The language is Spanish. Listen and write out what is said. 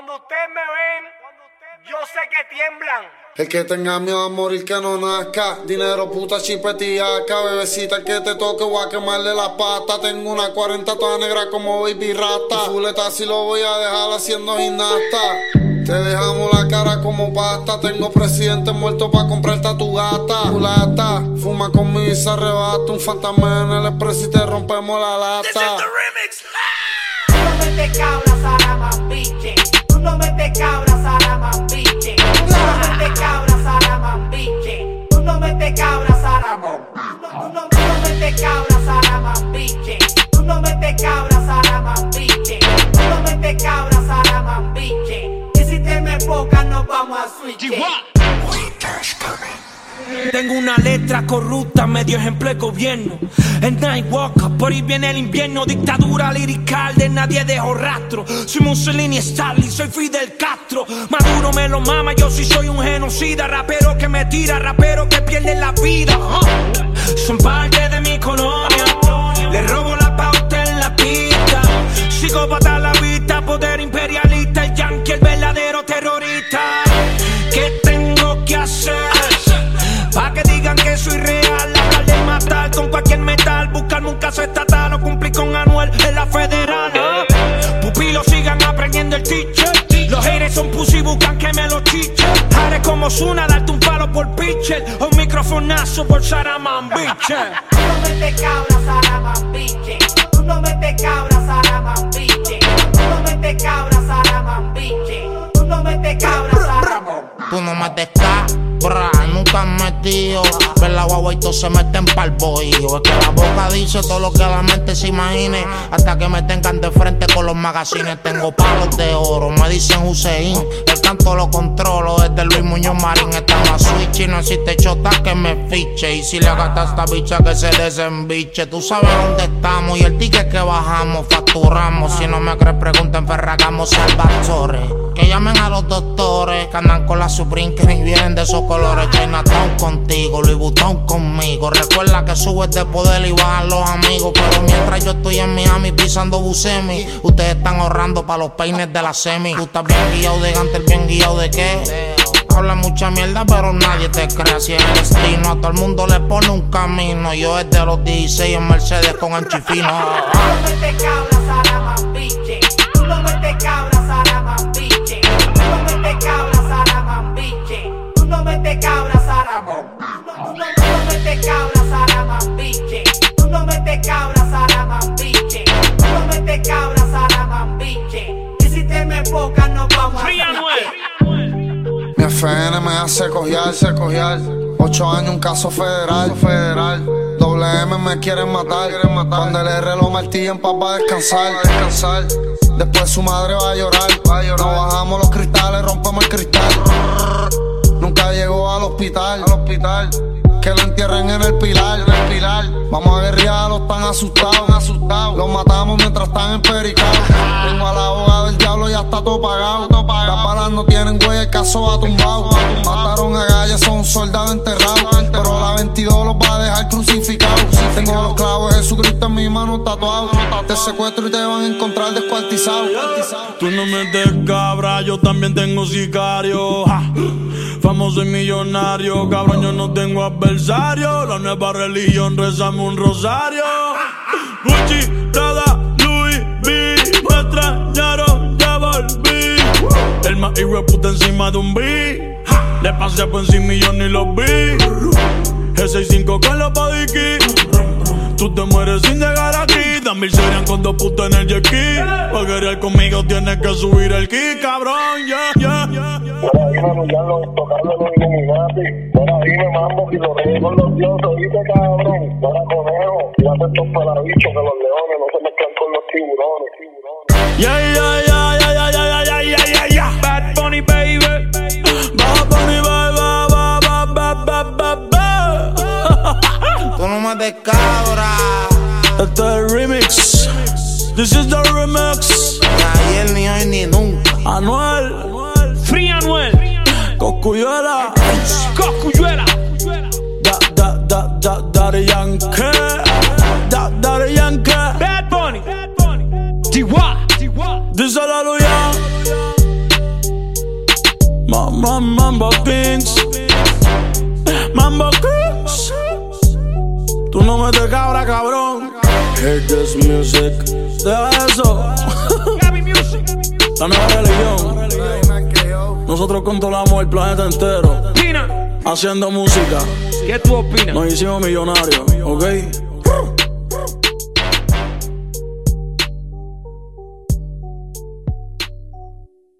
Cuando ustedes me ven, yo sé que tiemblan. El que tenga miedo a morir que no nazca. Dinero, puta, chipetiaca. Bebecita, que te toque, voy a quemarle la pata. Tengo una 40 toda negra como baby rata. Fuleta si lo voy a dejar haciendo gimnasta. Te dejamos la cara como pasta. Tengo presidente muerto para comprarte a tu gata. Fuma conmigo y se arrebata. Un fantasma en el expreso y te rompemos la lata. Tú no metes cabras a la mambiche. Tú no metes cabra, saramambiche. Tú no metes cabra, saramambiche. Tú no metes cabra, saramambiche. Tú no, tú no metes cabra, saramambiche. Tú no metes cabra, saramambiche. Tú no metes cabra, saramambiche. Y si te me enfocas, nos vamos a switch. Tengo una letra corrupta, medio ejemplo de gobierno. El Nightwalker, por ahí viene el invierno. Dictadura lirical de nadie dejó rastro. Soy Mussolini, Stalin, soy Fidel Castro. Maduro me lo mama, yo sí soy un genocida. Rapero que me tira, rapero que pierde la vida. Ah. Son parte de mi colonia. Le robo la pauta en la pista. Psicópata a la vista, poder imperialista. El yankee, el verdadero terrorista. Digan que soy real, hablar de matar con cualquier metal, buscarme un caso estatal o cumplir con Anuel en la federal. ¿ah? Pupilos sigan aprendiendo el teacher. Los haters son pussy buscan que me lo chiche. Haré como Zuna, darte un palo por pitcher o un microfonazo por Saraman, biche. Tú no metes cabras a la mambiche. Tú no metes cabras a la mambiche. Tú no metes cabras a la mambiche. Tú no metes cabras a la mambiche. Tú no metes cabra, nunca has metido. Ver la guagua y todos se meten pa'l bohío. Es que la boca dice todo lo que la mente se imagine. Hasta que me tengan de frente con los magazines. Tengo palos de oro, me dicen Hussein. El canto lo controlo desde Luis Muñoz Marín. Estamos a switch y no existe chota que me fiche. Y si le gasta a esta bicha que se desembiche. Tú sabes dónde estamos y el ticket que bajamos, facturamos. Si no me crees, pregunta en Ferragamo Salvatore. Que llamen a los doctores que andan con la Supreme que vienen de esos colores. Chinatown contigo, Louis Vuitton conmigo. Recuerda que subes de poder y bajan los amigos. Pero mientras yo estoy en Miami pisando Busemi, ustedes están ahorrando para los peines de la semi. Tú estás bien guiado de Gantel, bien guiado de qué. Habla mucha mierda, pero nadie te cree. Así es destino. A todo el mundo le pone un camino. Yo es de los 16 en Mercedes con anchifino. FN me hace cojear, se cojear. Ocho años, un caso federal, federal. Doble M me quieren matar, Cuando el R lo martillan pa' pa' descansar, descansar. Después su madre va a llorar, No bajamos los cristales, rompemos el cristal. Nunca llegó al hospital. Que lo entierren en el pilar, en el pilar. Vamos a guerrear, los tan asustados, asustados. Los matamos mientras están empericados. Tengo a la abogada del diablo, ya está todo pagado. Las balas no tienen huella, el caso va tumbado. Mataron a Gaya, son un soldado enterrado. Pero la 22 los va a dejar crucificados. Tengo los clavos de Jesucristo en mi mano tatuado. Te secuestro y te van a encontrar descuartizado. Tú no metes cabra, yo también tengo sicario. Ja. Famoso y millonario, cabrón, yo no tengo adversario. La nueva religión, rezamos un rosario. Gucci, Prada, Louis V. Me extrañaron, ya volví. El más hijo puta encima de un beat. Le pasé por encima y yo ni lo vi. G65 con los key. Tú te mueres sin llegar aquí. Dan mil serían con dos putas en el jet ski. Para querer conmigo tienes que subir el ki, cabrón. Yeah, yeah, yeah. Ahora dime, ya lo tocando los Illuminati. Ahora dime, mambo, si lo regué con los dioses, dice cabrón. Ahora conejo, fíjate estos palabichos que los leones no se mezclan con los tiburones. tiburones. Yeah, yeah, yeah, yeah, yeah, yeah, yeah, yeah, yeah. Bad Bunny, baby. Bad Bunny, ba, ba, ba, ba, ba, ba, ba, ba. Tú no metes cabra. Este es remix. This is the remix. Ayer, ni hoy, ni nunca. Anuel, Free Anuel, Coscuyuela, Coscuyuela, da, da, da, da, Daddy Yankee, da, Daddy Yankee. Bad Bunny, D.Y. Dice la Luya, Mambo Kings. Mambo Kings. Tú no metes cabra, cabrón. This music. Deja eso. La nueva religión. Nosotros controlamos el planeta entero. Haciendo música. ¿qué tú opinas? Nos hicimos millonarios, ¿ok?